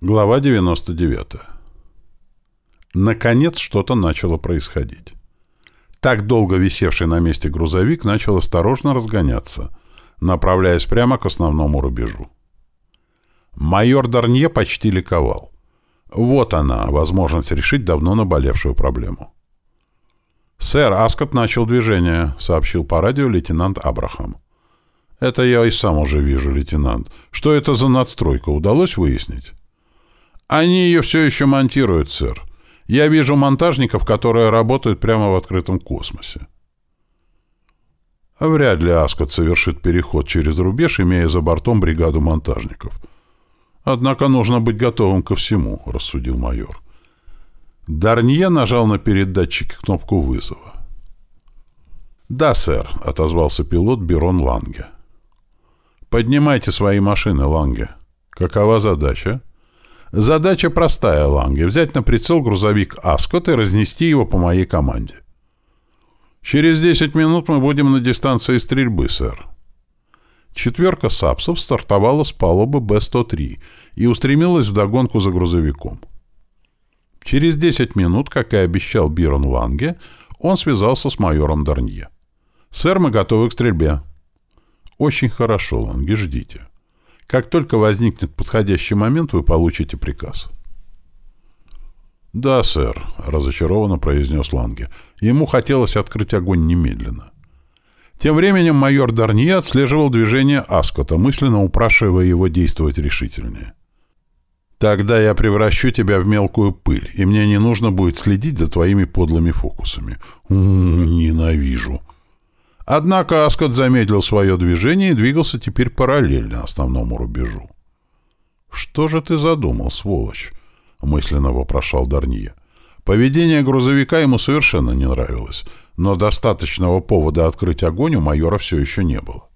Глава 99. Наконец что-то начало происходить. Так долго висевший на месте грузовик начал осторожно разгоняться, направляясь прямо к основному рубежу. Майор Дарнье почти ликовал. Вот она, возможность решить давно наболевшую проблему. «Сэр, Аскот начал движение», — сообщил по радио лейтенант Абрахам. «Это я и сам уже вижу, лейтенант. Что это за надстройка, удалось выяснить?» «Они ее все еще монтируют, сэр. Я вижу монтажников, которые работают прямо в открытом космосе». Вряд ли Аскот совершит переход через рубеж, имея за бортом бригаду монтажников. Однако нужно быть готовым ко всему, рассудил майор. Дарнье нажал на передатчике кнопку вызова. «Да, сэр», — отозвался пилот Берон Ланге. «Поднимайте свои машины, Ланге. Какова задача?» «Задача простая, Ланге. Взять на прицел грузовик «Аскот» и разнести его по моей команде. Через 10 минут мы будем на дистанции стрельбы, сэр». Четверка САПСов стартовала с палубы Б-103 и устремилась вдогонку за грузовиком. Через 10 минут, как и обещал Бирон Ланге, он связался с майором Дарнье. «Сэр, мы готовы к стрельбе». «Очень хорошо, Ланге, ждите. Как только возникнет подходящий момент, вы получите приказ». «Да, сэр», — разочарованно произнес Ланге. Ему хотелось открыть огонь немедленно. Тем временем майор Дарнье отслеживал движение Аскота, мысленно упрашивая его действовать решительнее. «Тогда я превращу тебя в мелкую пыль, и мне не нужно будет следить за твоими подлыми фокусами. -у, ненавижу». Однако Аскот замедлил свое движение и двигался теперь параллельно основному рубежу. «Что же ты задумал, сволочь?» — мысленно вопрошал Дарнье. Поведение грузовика ему совершенно не нравилось, но достаточного повода открыть огонь у майора все еще не было.